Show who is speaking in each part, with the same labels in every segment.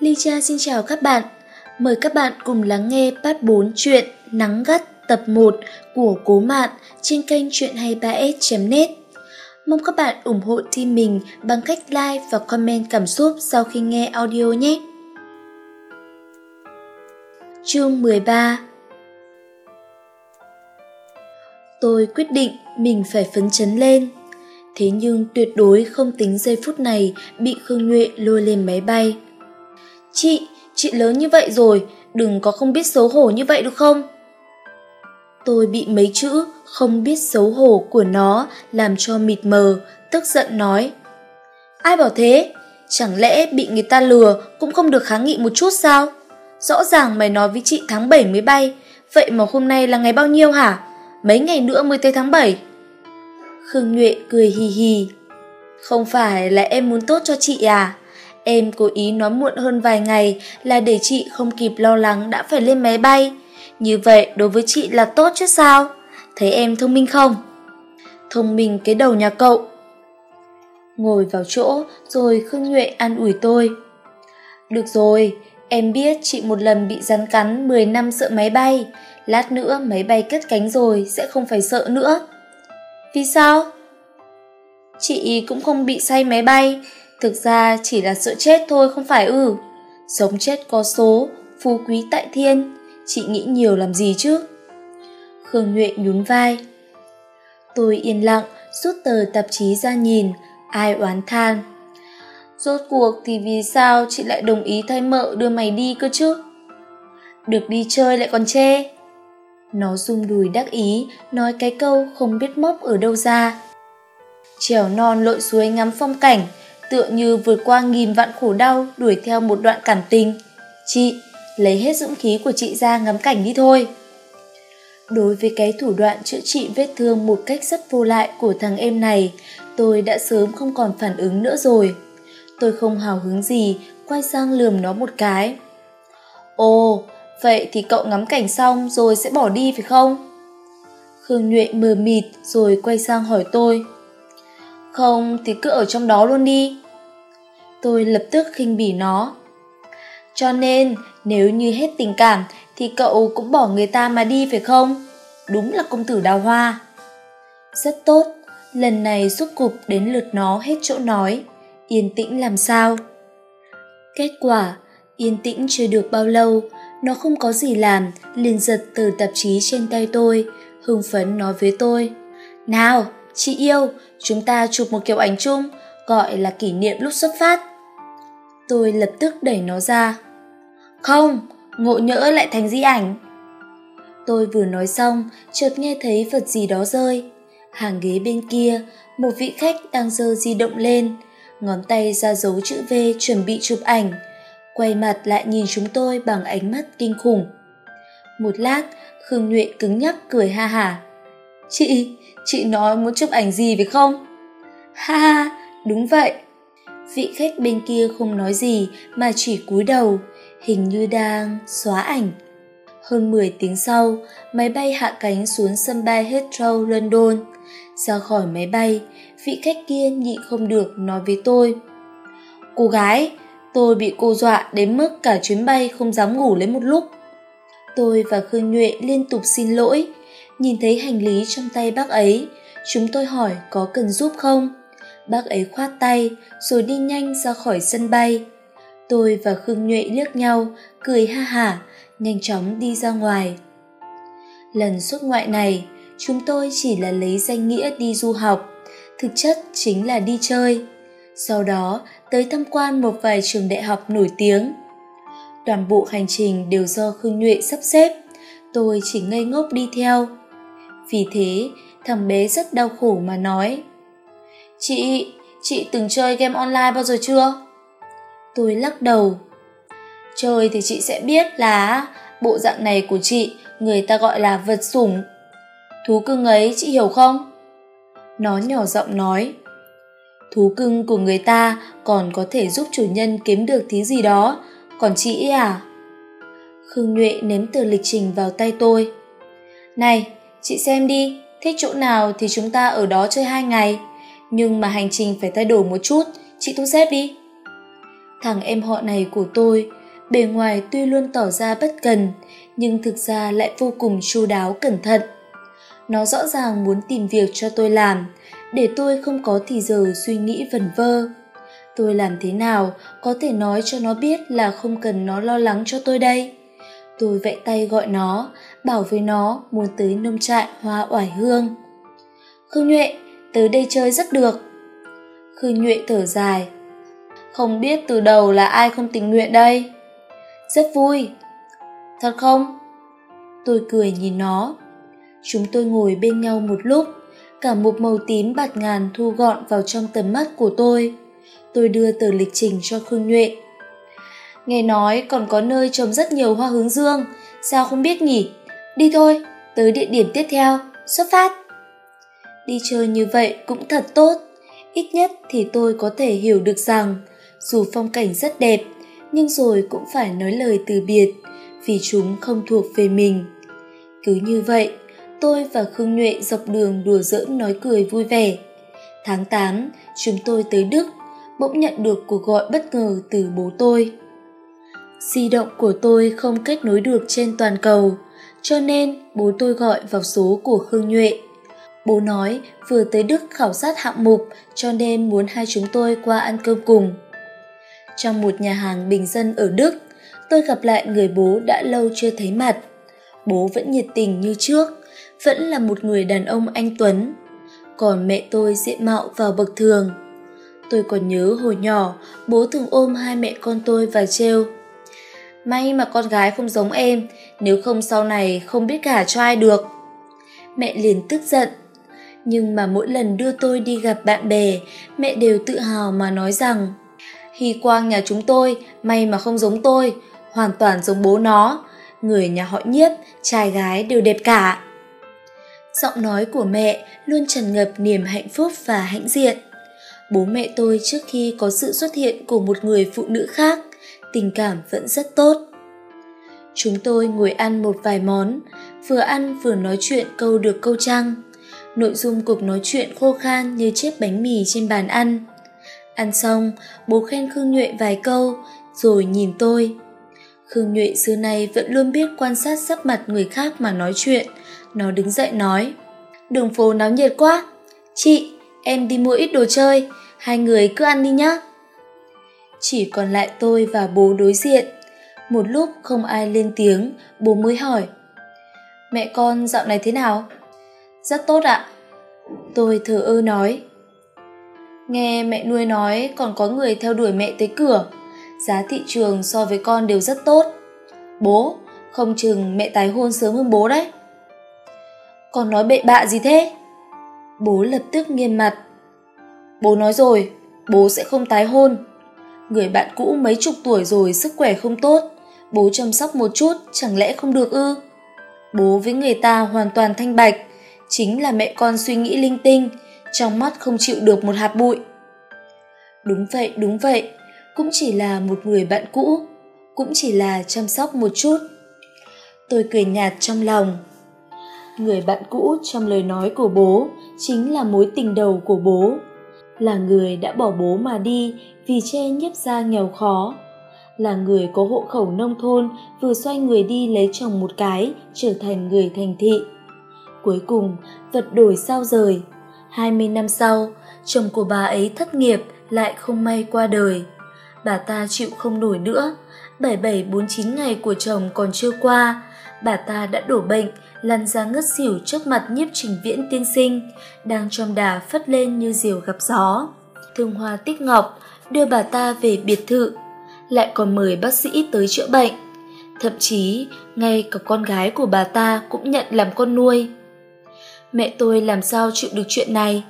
Speaker 1: Ly Cha xin chào các bạn. Mời các bạn cùng lắng nghe part 4 chuyện Nắng gắt tập 1 của Cố Mạn trên kênh truyện hay 3s.net. Mong các bạn ủng hộ team mình bằng cách like và comment cảm xúc sau khi nghe audio nhé. Chương 13 Tôi quyết định mình phải phấn chấn lên. Thế nhưng tuyệt đối không tính giây phút này bị Khương Nhuệ lôi lên máy bay. Chị, chị lớn như vậy rồi, đừng có không biết xấu hổ như vậy được không? Tôi bị mấy chữ không biết xấu hổ của nó làm cho mịt mờ, tức giận nói. Ai bảo thế? Chẳng lẽ bị người ta lừa cũng không được kháng nghị một chút sao? Rõ ràng mày nói với chị tháng 7 mới bay, vậy mà hôm nay là ngày bao nhiêu hả? Mấy ngày nữa mới tới tháng 7. Khương Nhuệ cười hì hì. Không phải là em muốn tốt cho chị à? Em cố ý nói muộn hơn vài ngày là để chị không kịp lo lắng đã phải lên máy bay. Như vậy đối với chị là tốt chứ sao? Thấy em thông minh không? Thông minh cái đầu nhà cậu. Ngồi vào chỗ rồi Khương Nhuệ an ủi tôi. Được rồi, em biết chị một lần bị rắn cắn 10 năm sợ máy bay. Lát nữa máy bay cất cánh rồi sẽ không phải sợ nữa. Vì sao? Chị cũng không bị say máy bay, thực ra chỉ là sợ chết thôi không phải ư. Sống chết có số, phú quý tại thiên, chị nghĩ nhiều làm gì chứ? Khương Nhuệ nhún vai. Tôi yên lặng, rút tờ tạp chí ra nhìn, ai oán than. Rốt cuộc thì vì sao chị lại đồng ý thay mợ đưa mày đi cơ chứ? Được đi chơi lại còn chê. Nó rung đùi đắc ý, nói cái câu không biết móc ở đâu ra. Trèo non lội suối ngắm phong cảnh, tựa như vượt qua nghìn vạn khổ đau đuổi theo một đoạn cảm tình. Chị, lấy hết dũng khí của chị ra ngắm cảnh đi thôi. Đối với cái thủ đoạn chữa trị vết thương một cách rất vô lại của thằng em này, tôi đã sớm không còn phản ứng nữa rồi. Tôi không hào hứng gì, quay sang lườm nó một cái. Ồ, vậy thì cậu ngắm cảnh xong rồi sẽ bỏ đi phải không? Khương Nhuệ mờ mịt rồi quay sang hỏi tôi. Không thì cứ ở trong đó luôn đi. Tôi lập tức khinh bỉ nó. Cho nên, nếu như hết tình cảm thì cậu cũng bỏ người ta mà đi phải không? Đúng là công tử đào hoa. Rất tốt, lần này rút cục đến lượt nó hết chỗ nói, yên tĩnh làm sao. Kết quả, yên tĩnh chưa được bao lâu, nó không có gì làm, liền giật từ tạp chí trên tay tôi, hưng phấn nói với tôi. Nào, chị yêu, chúng ta chụp một kiểu ảnh chung, gọi là kỷ niệm lúc xuất phát. Tôi lập tức đẩy nó ra. Không, ngộ nhỡ lại thành di ảnh. Tôi vừa nói xong, chợt nghe thấy vật gì đó rơi. Hàng ghế bên kia, một vị khách đang giơ di động lên, ngón tay ra dấu chữ V chuẩn bị chụp ảnh, quay mặt lại nhìn chúng tôi bằng ánh mắt kinh khủng. Một lát, Khương Nhuệ cứng nhắc cười ha hả. Chị, chị nói muốn chụp ảnh gì phải không? Ha ha, đúng vậy. Vị khách bên kia không nói gì mà chỉ cúi đầu, hình như đang xóa ảnh. Hơn 10 tiếng sau, máy bay hạ cánh xuống sân bay Heathrow, London. Ra khỏi máy bay, vị khách kia nhịn không được nói với tôi. Cô gái, tôi bị cô dọa đến mức cả chuyến bay không dám ngủ lấy một lúc. Tôi và Khương Nhuệ liên tục xin lỗi. Nhìn thấy hành lý trong tay bác ấy, chúng tôi hỏi có cần giúp không. Bác ấy khoát tay rồi đi nhanh ra khỏi sân bay. Tôi và Khương Nhuệ liếc nhau, cười ha hả, nhanh chóng đi ra ngoài. Lần xuất ngoại này, chúng tôi chỉ là lấy danh nghĩa đi du học, thực chất chính là đi chơi. Sau đó tới tham quan một vài trường đại học nổi tiếng. Toàn bộ hành trình đều do Khương Nhuệ sắp xếp, tôi chỉ ngây ngốc đi theo. Vì thế, thằng bé rất đau khổ mà nói. Chị, chị từng chơi game online bao giờ chưa? Tôi lắc đầu. Chơi thì chị sẽ biết là bộ dạng này của chị người ta gọi là vật sủng. Thú cưng ấy chị hiểu không? Nó nhỏ giọng nói. Thú cưng của người ta còn có thể giúp chủ nhân kiếm được thứ gì đó, còn chị à? Khương Nhuệ ném tờ lịch trình vào tay tôi. Này, chị xem đi, thích chỗ nào thì chúng ta ở đó chơi hai ngày. Nhưng mà hành trình phải thay đổi một chút, chị thu xếp đi. Thằng em họ này của tôi, bề ngoài tuy luôn tỏ ra bất cần, nhưng thực ra lại vô cùng chu đáo cẩn thận. Nó rõ ràng muốn tìm việc cho tôi làm, để tôi không có thì giờ suy nghĩ vẩn vơ. Tôi làm thế nào có thể nói cho nó biết là không cần nó lo lắng cho tôi đây? Tôi vẫy tay gọi nó, bảo với nó muốn tới nông trại hoa oải hương. Khương Nhuệ, tới đây chơi rất được. Khương Nhuệ thở dài. Không biết từ đầu là ai không tình nguyện đây? Rất vui. Thật không? Tôi cười nhìn nó. Chúng tôi ngồi bên nhau một lúc, cả một màu tím bạt ngàn thu gọn vào trong tầm mắt của tôi. Tôi đưa tờ lịch trình cho Khương Nhuệ. Nghe nói còn có nơi trồng rất nhiều hoa hướng dương, sao không biết nhỉ? Đi thôi, tới địa điểm tiếp theo, xuất phát. Đi chơi như vậy cũng thật tốt, ít nhất thì tôi có thể hiểu được rằng dù phong cảnh rất đẹp, nhưng rồi cũng phải nói lời từ biệt vì chúng không thuộc về mình. Cứ như vậy, tôi và Khương Nhuệ dọc đường đùa giỡn nói cười vui vẻ. Tháng 8, chúng tôi tới Đức, bỗng nhận được cuộc gọi bất ngờ từ bố tôi. Di động của tôi không kết nối được trên toàn cầu, cho nên bố tôi gọi vào số của Khương Nhuệ. Bố nói vừa tới Đức khảo sát hạng mục cho nên muốn hai chúng tôi qua ăn cơm cùng. Trong một nhà hàng bình dân ở Đức, tôi gặp lại người bố đã lâu chưa thấy mặt. Bố vẫn nhiệt tình như trước, vẫn là một người đàn ông anh Tuấn. Còn mẹ tôi diện mạo vào bậc thường. Tôi còn nhớ hồi nhỏ, bố thường ôm hai mẹ con tôi và trêu. May mà con gái không giống em, nếu không sau này không biết gả cho ai được. Mẹ liền tức giận. Nhưng mà mỗi lần đưa tôi đi gặp bạn bè, mẹ đều tự hào mà nói rằng Hy quang nhà chúng tôi, may mà không giống tôi, hoàn toàn giống bố nó. Người nhà họ nhiếp, trai gái đều đẹp cả. Giọng nói của mẹ luôn tràn ngập niềm hạnh phúc và hãnh diện. Bố mẹ tôi trước khi có sự xuất hiện của một người phụ nữ khác, tình cảm vẫn rất tốt. Chúng tôi ngồi ăn một vài món, vừa ăn vừa nói chuyện câu được câu trăng. Nội dung cuộc nói chuyện khô khan như chiếc bánh mì trên bàn ăn. Ăn xong, bố khen Khương Nhuệ vài câu, rồi nhìn tôi. Khương Nhuệ xưa nay vẫn luôn biết quan sát sắc mặt người khác mà nói chuyện. Nó đứng dậy nói, đường phố náo nhiệt quá. Chị, em đi mua ít đồ chơi, hai người cứ ăn đi nhá. Chỉ còn lại tôi và bố đối diện. Một lúc không ai lên tiếng, bố mới hỏi. Mẹ con dạo này thế nào? Rất tốt ạ. Tôi thờ ơ nói. Nghe mẹ nuôi nói còn có người theo đuổi mẹ tới cửa. Giá thị trường so với con đều rất tốt. Bố, không chừng mẹ tái hôn sớm hơn bố đấy. Con nói bậy bạ gì thế? Bố lập tức nghiêm mặt. Bố nói rồi, bố sẽ không tái hôn. Người bạn cũ mấy chục tuổi rồi sức khỏe không tốt, bố chăm sóc một chút chẳng lẽ không được ư? Bố với người ta hoàn toàn thanh bạch, chính là mẹ con suy nghĩ linh tinh, trong mắt không chịu được một hạt bụi. Đúng vậy, đúng vậy, cũng chỉ là một người bạn cũ, cũng chỉ là chăm sóc một chút. Tôi cười nhạt trong lòng. Người bạn cũ trong lời nói của bố chính là mối tình đầu của bố, là người đã bỏ bố mà đi vì che nhiếp gia nghèo khó, là người có hộ khẩu nông thôn vừa xoay người đi lấy chồng một cái trở thành người thành thị. Cuối cùng, vật đổi sao rời, 20 năm sau, chồng của bà ấy thất nghiệp lại không may qua đời. Bà ta chịu không nổi nữa, 7749 ngày của chồng còn chưa qua, bà ta đã đổ bệnh, lăn ra ngất xỉu trước mặt nhiếp trình viễn tiên sinh, đang trong đà phất lên như diều gặp gió. Thương Hoa Tích Ngọc đưa bà ta về biệt thự, lại còn mời bác sĩ tới chữa bệnh. Thậm chí, ngay cả con gái của bà ta cũng nhận làm con nuôi. Mẹ tôi làm sao chịu được chuyện này?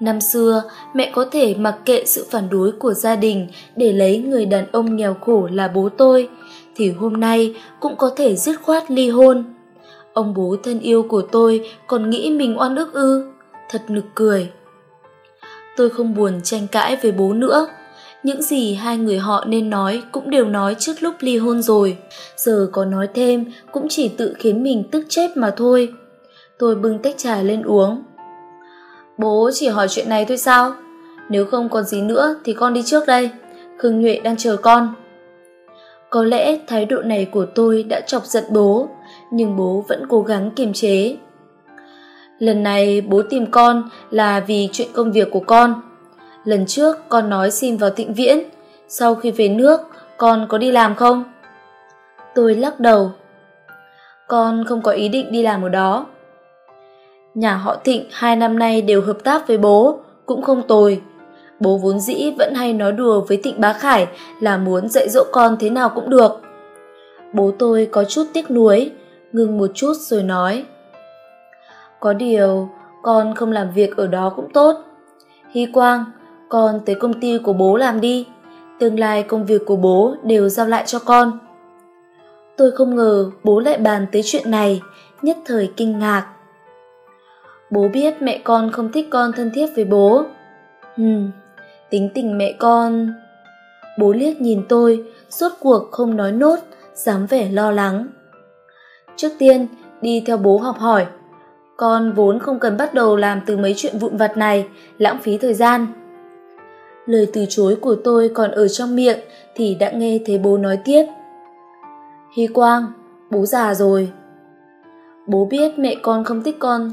Speaker 1: Năm xưa, mẹ có thể mặc kệ sự phản đối của gia đình để lấy người đàn ông nghèo khổ là bố tôi, thì hôm nay cũng có thể dứt khoát ly hôn. Ông bố thân yêu của tôi còn nghĩ mình oan ức ư, thật nực cười. Tôi không buồn tranh cãi với bố nữa. Những gì hai người họ nên nói cũng đều nói trước lúc ly hôn rồi. Giờ có nói thêm cũng chỉ tự khiến mình tức chết mà thôi. Tôi bưng tách trà lên uống. Bố chỉ hỏi chuyện này thôi sao? Nếu không còn gì nữa thì con đi trước đây. Khương Nhuệ đang chờ con. Có lẽ thái độ này của tôi đã chọc giận bố, nhưng bố vẫn cố gắng kiềm chế. Lần này bố tìm con là vì chuyện công việc của con. Lần trước con nói xin vào tịnh viễn, sau khi về nước con có đi làm không? Tôi lắc đầu. Con không có ý định đi làm ở đó. Nhà họ Thịnh hai năm nay đều hợp tác với bố, cũng không tồi. Bố vốn dĩ vẫn hay nói đùa với Thịnh Bá Khải là muốn dạy dỗ con thế nào cũng được. Bố tôi có chút tiếc nuối, ngừng một chút rồi nói. Có điều, con không làm việc ở đó cũng tốt. Hy Quang, con tới công ty của bố làm đi. Tương lai công việc của bố đều giao lại cho con. Tôi không ngờ bố lại bàn tới chuyện này, nhất thời kinh ngạc. Bố biết mẹ con không thích con thân thiết với bố. Hừm, tính tình mẹ con... Bố liếc nhìn tôi, suốt cuộc không nói nốt, dám vẻ lo lắng. Trước tiên, đi theo bố học hỏi. Con vốn không cần bắt đầu làm từ mấy chuyện vụn vặt này, lãng phí thời gian. Lời từ chối của tôi còn ở trong miệng thì đã nghe thấy bố nói tiếp. Hy Quang, bố già rồi. Bố biết mẹ con không thích con.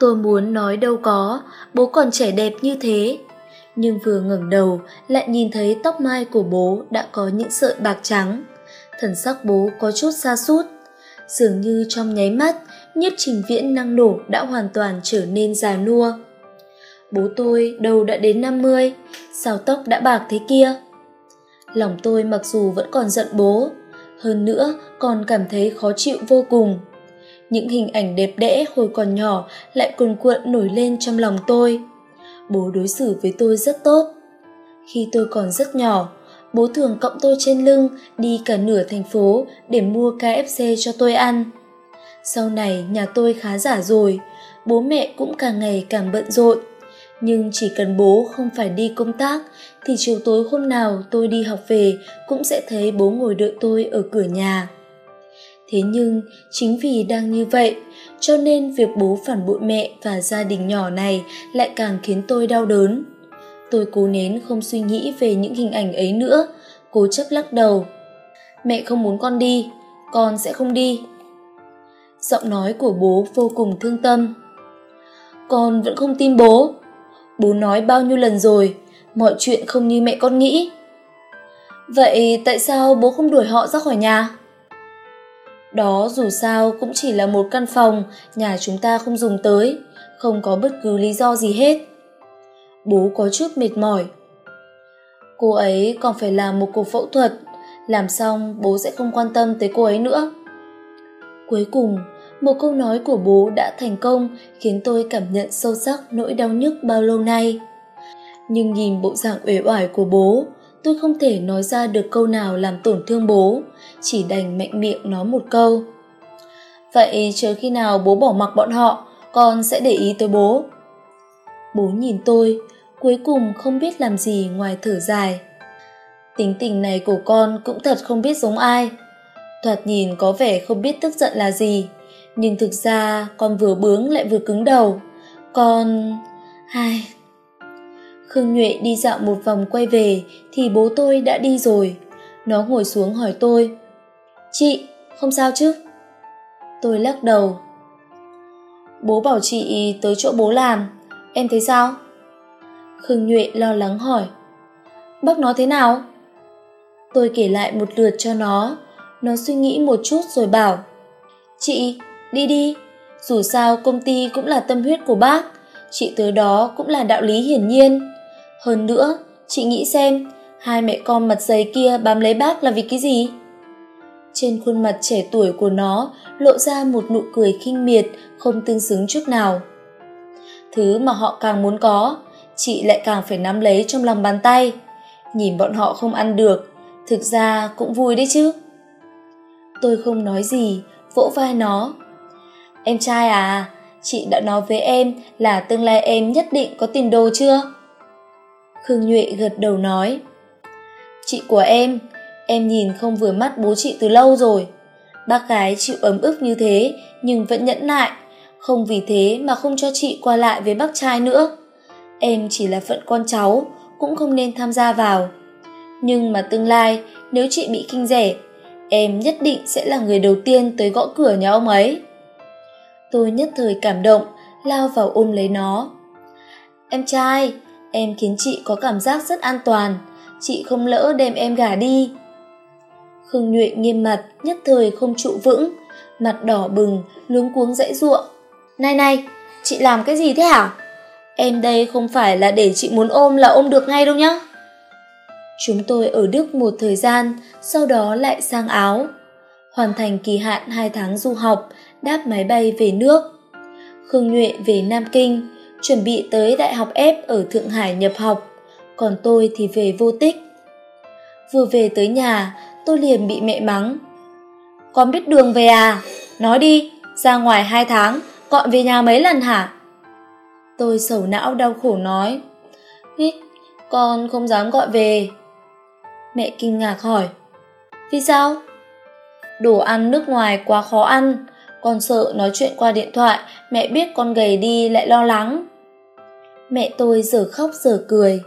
Speaker 1: Tôi muốn nói đâu có, bố còn trẻ đẹp như thế. Nhưng vừa ngẩng đầu lại nhìn thấy tóc mai của bố đã có những sợi bạc trắng. Thần sắc bố có chút xa sút Dường như trong nháy mắt, nhất trình viễn năng nổ đã hoàn toàn trở nên già nua. Bố tôi đầu đã đến 50, sao tóc đã bạc thế kia? Lòng tôi mặc dù vẫn còn giận bố, hơn nữa còn cảm thấy khó chịu vô cùng. Những hình ảnh đẹp đẽ hồi còn nhỏ lại cuồn cuộn nổi lên trong lòng tôi. Bố đối xử với tôi rất tốt. Khi tôi còn rất nhỏ, bố thường cộng tôi trên lưng đi cả nửa thành phố để mua KFC cho tôi ăn. Sau này nhà tôi khá giả rồi, bố mẹ cũng càng ngày càng bận rộn nhưng chỉ cần bố không phải đi công tác thì chiều tối hôm nào tôi đi học về cũng sẽ thấy bố ngồi đợi tôi ở cửa nhà thế nhưng, chính vì đang như vậy, cho nên việc bố phản bội mẹ và gia đình nhỏ này lại càng khiến tôi đau đớn. Tôi cố nén không suy nghĩ về những hình ảnh ấy nữa, cố chấp lắc đầu. Mẹ không muốn con đi, con sẽ không đi. Giọng nói của bố vô cùng thương tâm. Con vẫn không tin bố. Bố nói bao nhiêu lần rồi, mọi chuyện không như mẹ con nghĩ. Vậy tại sao bố không đuổi họ ra khỏi nhà? Đó dù sao cũng chỉ là một căn phòng, nhà chúng ta không dùng tới, không có bất cứ lý do gì hết. Bố có chút mệt mỏi. Cô ấy còn phải làm một cuộc phẫu thuật, làm xong bố sẽ không quan tâm tới cô ấy nữa. Cuối cùng, một câu nói của bố đã thành công khiến tôi cảm nhận sâu sắc nỗi đau nhức bao lâu nay. Nhưng nhìn bộ dạng uể oải của bố, tôi không thể nói ra được câu nào làm tổn thương bố chỉ đành mạnh miệng nói một câu. Vậy chờ khi nào bố bỏ mặc bọn họ, con sẽ để ý tới bố. Bố nhìn tôi, cuối cùng không biết làm gì ngoài thở dài. Tính tình này của con cũng thật không biết giống ai. Thoạt nhìn có vẻ không biết tức giận là gì, nhưng thực ra con vừa bướng lại vừa cứng đầu. Con hai khương nhuệ đi dạo một vòng quay về thì bố tôi đã đi rồi. Nó ngồi xuống hỏi tôi chị, không sao chứ? Tôi lắc đầu. Bố bảo chị tới chỗ bố làm, em thấy sao? Khương nhuệ lo lắng hỏi. Bác nó thế nào? Tôi kể lại một lượt cho nó. Nó suy nghĩ một chút rồi bảo. Chị, đi đi. Dù sao công ty cũng là tâm huyết của bác. Chị tới đó cũng là đạo lý hiển nhiên. Hơn nữa, chị nghĩ xem, hai mẹ con mặt dày kia bám lấy bác là vì cái gì? Trên khuôn mặt trẻ tuổi của nó lộ ra một nụ cười khinh miệt, không tương xứng chút nào. Thứ mà họ càng muốn có, chị lại càng phải nắm lấy trong lòng bàn tay. Nhìn bọn họ không ăn được, thực ra cũng vui đấy chứ. Tôi không nói gì, vỗ vai nó. Em trai à chị đã nói với em là tương lai em nhất định có tiền đồ chưa? Khương nhuệ gật đầu nói. Chị của em em nhìn không vừa mắt bố chị từ lâu rồi. Bác gái chịu ấm ức như thế, nhưng vẫn nhẫn nại. Không vì thế mà không cho chị qua lại với bác trai nữa. Em chỉ là phận con cháu, cũng không nên tham gia vào. Nhưng mà tương lai, nếu chị bị kinh rẻ, em nhất định sẽ là người đầu tiên tới gõ cửa nhà ông ấy. Tôi nhất thời cảm động, lao vào ôm lấy nó. Em trai, em khiến chị có cảm giác rất an toàn. Chị không lỡ đem em gả đi khương nhuệ nghiêm mặt, nhất thời không trụ vững. Mặt đỏ bừng, luống cuống dãy ruộng. Này này, chị làm cái gì thế hả? Em đây không phải là để chị muốn ôm là ôm được ngay đâu nhá. Chúng tôi ở đức một thời gian, sau đó lại sang áo. Hoàn thành kỳ hạn hai tháng du học, đáp máy bay về nước. Khương nhuệ về nam kinh, chuẩn bị tới đại học f ở thượng hải nhập học. Còn tôi thì về vô tích. Vừa về tới nhà tôi liền bị mẹ mắng. Con biết đường về à? Nói đi, ra ngoài hai tháng, gọi về nhà mấy lần hả? Tôi sầu não đau khổ nói. Hít, con không dám gọi về. Mẹ kinh ngạc hỏi. Vì sao? Đồ ăn nước ngoài quá khó ăn. Con sợ nói chuyện qua điện thoại, mẹ biết con gầy đi lại lo lắng. Mẹ tôi giờ khóc giờ cười.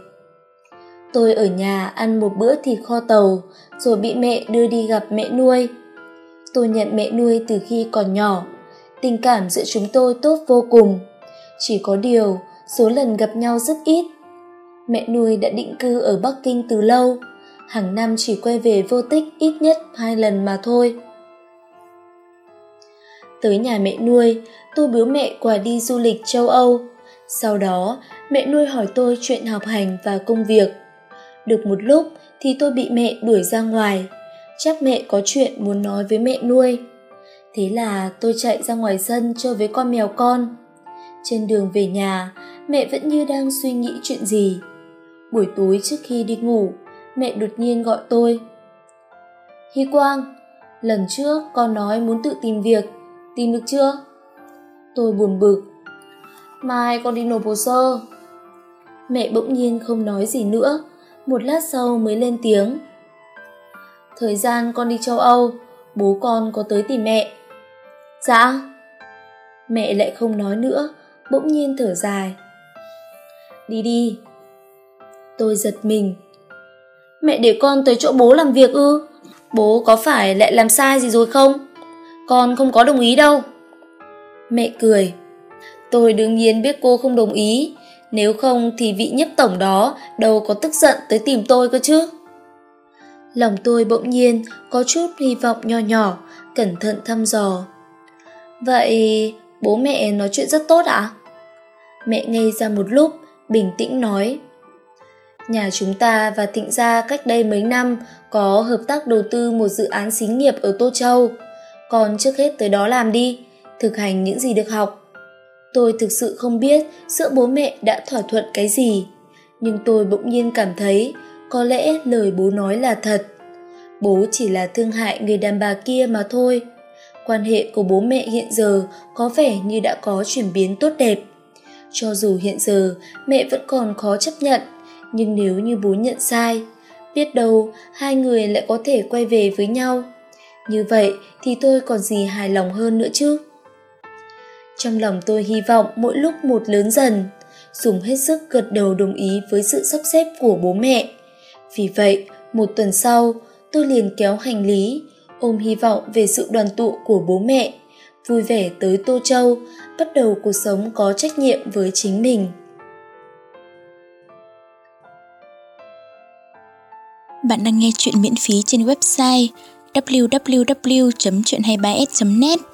Speaker 1: Tôi ở nhà ăn một bữa thịt kho tàu rồi bị mẹ đưa đi gặp mẹ nuôi. Tôi nhận mẹ nuôi từ khi còn nhỏ. Tình cảm giữa chúng tôi tốt vô cùng. Chỉ có điều, số lần gặp nhau rất ít. Mẹ nuôi đã định cư ở bắc kinh từ lâu. Hàng năm chỉ quay về vô tích ít nhất hai lần mà thôi. Tới nhà mẹ nuôi, tôi biếu mẹ quà đi du lịch châu âu. Sau đó, mẹ nuôi hỏi tôi chuyện học hành và công việc. Được một lúc thì tôi bị mẹ đuổi ra ngoài. Chắc mẹ có chuyện muốn nói với mẹ nuôi. Thế là tôi chạy ra ngoài sân chơi với con mèo con. Trên đường về nhà, mẹ vẫn như đang suy nghĩ chuyện gì. Buổi tối trước khi đi ngủ, mẹ đột nhiên gọi tôi. Hy quang, lần trước con nói muốn tự tìm việc, tìm được chưa? Tôi buồn bực. Mai con đi nộp hồ sơ. Mẹ bỗng nhiên không nói gì nữa một lát sau mới lên tiếng. Thời gian con đi châu âu, bố con có tới tìm mẹ. Dạ. Mẹ lại không nói nữa, bỗng nhiên thở dài. Đi đi. Tôi giật mình. Mẹ để con tới chỗ bố làm việc ư? Bố có phải lại làm sai gì rồi không? Con không có đồng ý đâu. Mẹ cười. Tôi đương nhiên biết cô không đồng ý nếu không thì vị nhiếp tổng đó đâu có tức giận tới tìm tôi cơ chứ. Lòng tôi bỗng nhiên có chút hy vọng nho nhỏ, cẩn thận thăm dò. Vậy bố mẹ nói chuyện rất tốt ạ? À? mẹ ngây ra một lúc, bình tĩnh nói. Nhà chúng ta và thịnh gia cách đây mấy năm có hợp tác đầu tư một dự án xí nghiệp ở tô châu. Còn trước hết tới đó làm đi, thực hành những gì được học tôi thực sự không biết giữa bố mẹ đã thỏa thuận cái gì. Nhưng tôi bỗng nhiên cảm thấy có lẽ lời bố nói là thật. Bố chỉ là thương hại người đàn bà kia mà thôi. Quan hệ của bố mẹ hiện giờ có vẻ như đã có chuyển biến tốt đẹp. Cho dù hiện giờ mẹ vẫn còn khó chấp nhận, nhưng nếu như bố nhận sai, biết đâu hai người lại có thể quay về với nhau. Như vậy thì tôi còn gì hài lòng hơn nữa chứ? Trong lòng tôi hy vọng mỗi lúc một lớn dần. Dùng hết sức gật đầu đồng ý với sự sắp xếp của bố mẹ. Vì vậy, một tuần sau, tôi liền kéo hành lý, ôm hy vọng về sự đoàn tụ của bố mẹ, vui vẻ tới tô châu, bắt đầu cuộc sống có trách nhiệm với chính mình.
Speaker 2: Bạn đang nghe chuyện miễn phí trên website www.chuyện23s.net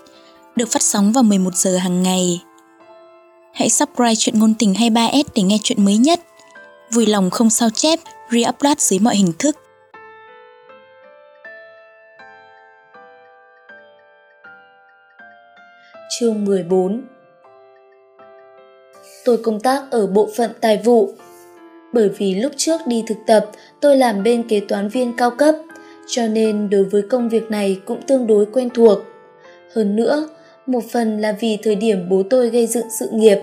Speaker 2: được phát sóng vào 11 giờ hàng ngày. Hãy subscribe chuyện ngôn tình 23s để nghe chuyện mới nhất. Vui lòng không sao chép, re-upload dưới mọi hình thức.
Speaker 1: Chương 14 Tôi công tác ở bộ phận tài vụ. Bởi vì lúc trước đi thực tập, tôi làm bên kế toán viên cao cấp, cho nên đối với công việc này cũng tương đối quen thuộc. Hơn nữa, một phần là vì thời điểm bố tôi gây dựng sự nghiệp,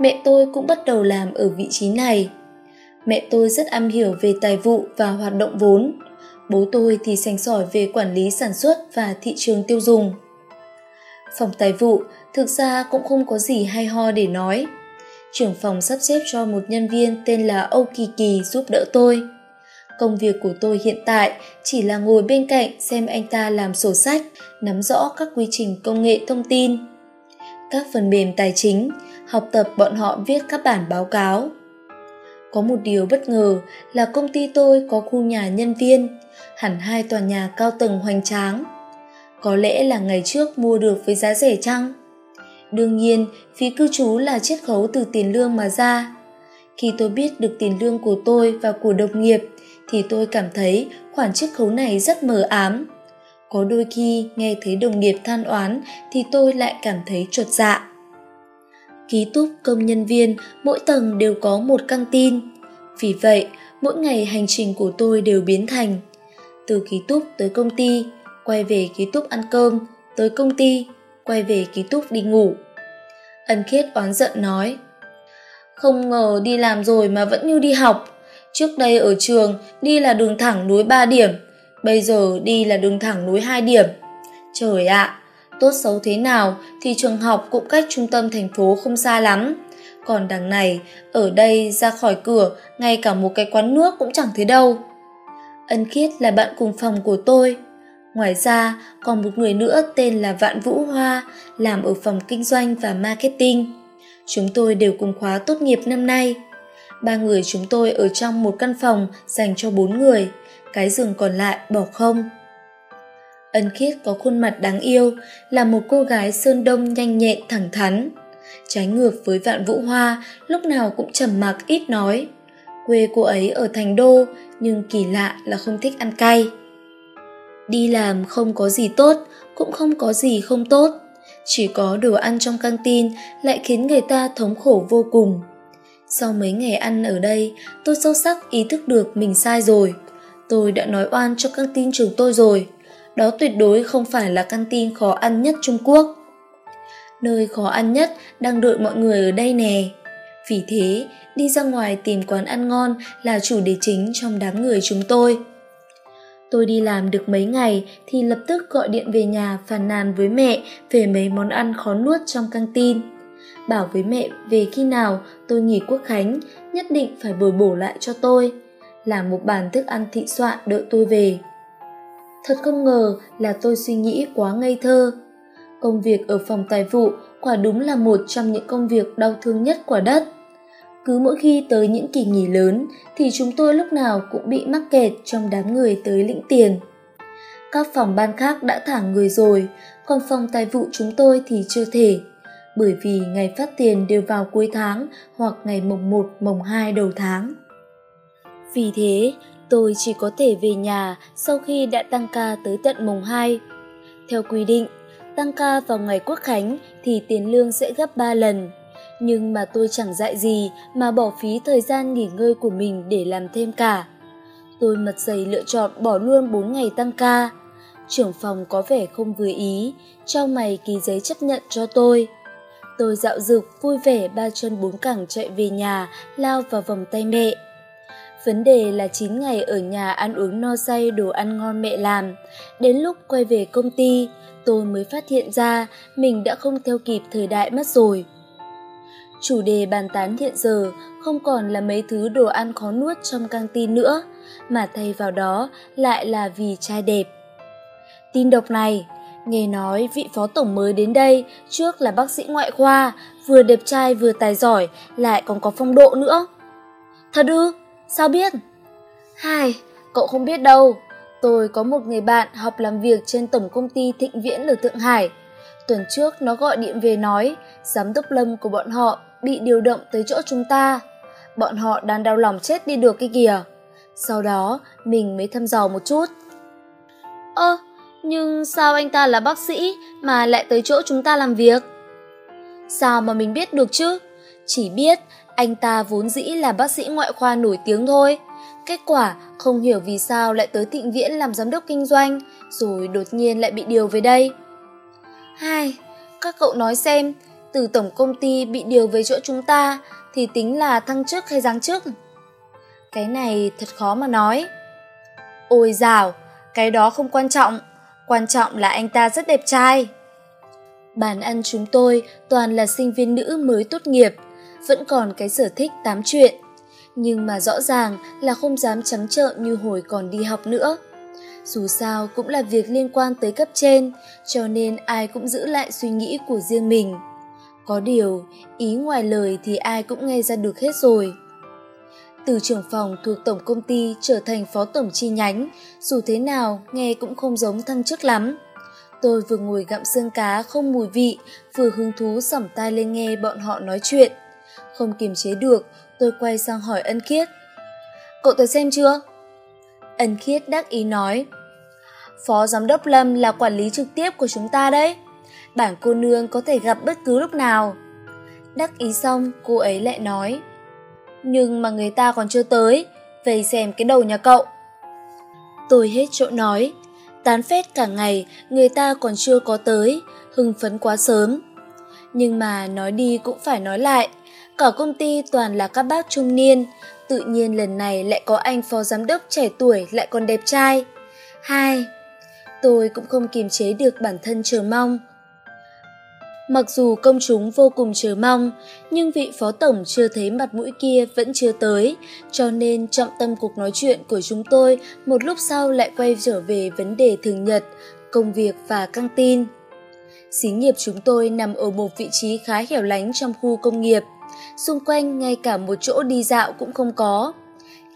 Speaker 1: mẹ tôi cũng bắt đầu làm ở vị trí này. Mẹ tôi rất am hiểu về tài vụ và hoạt động vốn. Bố tôi thì sành sỏi về quản lý sản xuất và thị trường tiêu dùng. Phòng tài vụ thực ra cũng không có gì hay ho để nói. Trưởng phòng sắp xếp cho một nhân viên tên là Âu Kỳ Kỳ giúp đỡ tôi. Công việc của tôi hiện tại chỉ là ngồi bên cạnh xem anh ta làm sổ sách, nắm rõ các quy trình công nghệ thông tin. Các phần mềm tài chính, học tập bọn họ viết các bản báo cáo. Có một điều bất ngờ là công ty tôi có khu nhà nhân viên, hẳn hai tòa nhà cao tầng hoành tráng. Có lẽ là ngày trước mua được với giá rẻ chăng? Đương nhiên, phí cư trú là chiết khấu từ tiền lương mà ra. Khi tôi biết được tiền lương của tôi và của đồng nghiệp, thì tôi cảm thấy khoản chiết khấu này rất mờ ám. Có đôi khi nghe thấy đồng nghiệp than oán thì tôi lại cảm thấy chuột dạ. Ký túc công nhân viên mỗi tầng đều có một căng tin. Vì vậy, mỗi ngày hành trình của tôi đều biến thành từ ký túc tới công ty, quay về ký túc ăn cơm, tới công ty, quay về ký túc đi ngủ. Ân Khiết oán giận nói, không ngờ đi làm rồi mà vẫn như đi học. Trước đây ở trường đi là đường thẳng núi 3 điểm, bây giờ đi là đường thẳng núi 2 điểm. Trời ạ, à, tốt xấu thế nào thì trường học cũng cách trung tâm thành phố không xa lắm. Còn đằng này, ở đây ra khỏi cửa, ngay cả một cái quán nước cũng chẳng thấy đâu. Ân Khiết là bạn cùng phòng của tôi. Ngoài ra, còn một người nữa tên là Vạn Vũ Hoa, làm ở phòng kinh doanh và marketing. Chúng tôi đều cùng khóa tốt nghiệp năm nay. Ba người chúng tôi ở trong một căn phòng dành cho bốn người, cái giường còn lại bỏ không. Ân Khiết có khuôn mặt đáng yêu, là một cô gái sơn đông nhanh nhẹn thẳng thắn. Trái ngược với Vạn Vũ Hoa, lúc nào cũng trầm mặc ít nói. Quê cô ấy ở thành đô, nhưng kỳ lạ là không thích ăn cay. Đi làm không có gì tốt, cũng không có gì không tốt. Chỉ có đồ ăn trong căng tin lại khiến người ta thống khổ vô cùng. Sau mấy ngày ăn ở đây, tôi sâu sắc ý thức được mình sai rồi. Tôi đã nói oan cho căng tin trường tôi rồi. Đó tuyệt đối không phải là căng tin khó ăn nhất Trung Quốc. Nơi khó ăn nhất đang đợi mọi người ở đây nè. Vì thế, đi ra ngoài tìm quán ăn ngon là chủ đề chính trong đám người chúng tôi. Tôi đi làm được mấy ngày thì lập tức gọi điện về nhà phàn nàn với mẹ về mấy món ăn khó nuốt trong căng tin. Bảo với mẹ về khi nào tôi nghỉ quốc khánh, nhất định phải bồi bổ lại cho tôi. Làm một bàn thức ăn thị soạn đợi tôi về. Thật không ngờ là tôi suy nghĩ quá ngây thơ. Công việc ở phòng tài vụ quả đúng là một trong những công việc đau thương nhất quả đất cứ mỗi khi tới những kỳ nghỉ lớn thì chúng tôi lúc nào cũng bị mắc kẹt trong đám người tới lĩnh tiền các phòng ban khác đã thả người rồi còn phòng tài vụ chúng tôi thì chưa thể bởi vì ngày phát tiền đều vào cuối tháng hoặc ngày mồng 1, mồng 2 đầu tháng. Vì thế, tôi chỉ có thể về nhà sau khi đã tăng ca tới tận mồng 2. Theo quy định, tăng ca vào ngày quốc khánh thì tiền lương sẽ gấp 3 lần nhưng mà tôi chẳng dạy gì mà bỏ phí thời gian nghỉ ngơi của mình để làm thêm cả. Tôi mật dày lựa chọn bỏ luôn 4 ngày tăng ca. Trưởng phòng có vẻ không vừa ý, trao mày ký giấy chấp nhận cho tôi. Tôi dạo dực vui vẻ ba chân bốn cẳng chạy về nhà, lao vào vòng tay mẹ. Vấn đề là 9 ngày ở nhà ăn uống no say đồ ăn ngon mẹ làm. Đến lúc quay về công ty, tôi mới phát hiện ra mình đã không theo kịp thời đại mất rồi. Chủ đề bàn tán hiện giờ không còn là mấy thứ đồ ăn khó nuốt trong căng tin nữa, mà thay vào đó lại là vì trai đẹp. Tin độc này, nghe nói vị phó tổng mới đến đây trước là bác sĩ ngoại khoa, vừa đẹp trai vừa tài giỏi, lại còn có phong độ nữa. Thật ư? Sao biết? Hai, cậu không biết đâu. Tôi có một người bạn học làm việc trên tổng công ty Thịnh Viễn ở Thượng Hải. Tuần trước nó gọi điện về nói, giám đốc lâm của bọn họ bị điều động tới chỗ chúng ta. Bọn họ đang đau lòng chết đi được cái kìa. Sau đó, mình mới thăm dò một chút. Ơ, nhưng sao anh ta là bác sĩ mà lại tới chỗ chúng ta làm việc? Sao mà mình biết được chứ? Chỉ biết anh ta vốn dĩ là bác sĩ ngoại khoa nổi tiếng thôi. Kết quả không hiểu vì sao lại tới Thịnh Viễn làm giám đốc kinh doanh, rồi đột nhiên lại bị điều về đây. Hai, các cậu nói xem, từ tổng công ty bị điều về chỗ chúng ta thì tính là thăng chức hay giáng chức cái này thật khó mà nói ôi dào cái đó không quan trọng quan trọng là anh ta rất đẹp trai bàn ăn chúng tôi toàn là sinh viên nữ mới tốt nghiệp vẫn còn cái sở thích tám chuyện. Nhưng mà rõ ràng là không dám trắng trợn như hồi còn đi học nữa. Dù sao cũng là việc liên quan tới cấp trên, cho nên ai cũng giữ lại suy nghĩ của riêng mình. Có điều, ý ngoài lời thì ai cũng nghe ra được hết rồi. Từ trưởng phòng thuộc tổng công ty trở thành phó tổng chi nhánh, dù thế nào nghe cũng không giống thăng chức lắm. Tôi vừa ngồi gặm xương cá không mùi vị, vừa hứng thú sẩm tai lên nghe bọn họ nói chuyện. Không kiềm chế được, tôi quay sang hỏi ân khiết. Cậu tới xem chưa? Ân khiết đắc ý nói. Phó giám đốc Lâm là quản lý trực tiếp của chúng ta đấy. Bản cô nương có thể gặp bất cứ lúc nào. Đắc ý xong, cô ấy lại nói. Nhưng mà người ta còn chưa tới, về xem cái đầu nhà cậu. Tôi hết chỗ nói, tán phét cả ngày, người ta còn chưa có tới, hưng phấn quá sớm. Nhưng mà nói đi cũng phải nói lại, cả công ty toàn là các bác trung niên, tự nhiên lần này lại có anh phó giám đốc trẻ tuổi lại còn đẹp trai. Hai, tôi cũng không kiềm chế được bản thân chờ mong. Mặc dù công chúng vô cùng chờ mong, nhưng vị phó tổng chưa thấy mặt mũi kia vẫn chưa tới, cho nên trọng tâm cuộc nói chuyện của chúng tôi một lúc sau lại quay trở về vấn đề thường nhật, công việc và căng tin. Xí nghiệp chúng tôi nằm ở một vị trí khá hẻo lánh trong khu công nghiệp, xung quanh ngay cả một chỗ đi dạo cũng không có.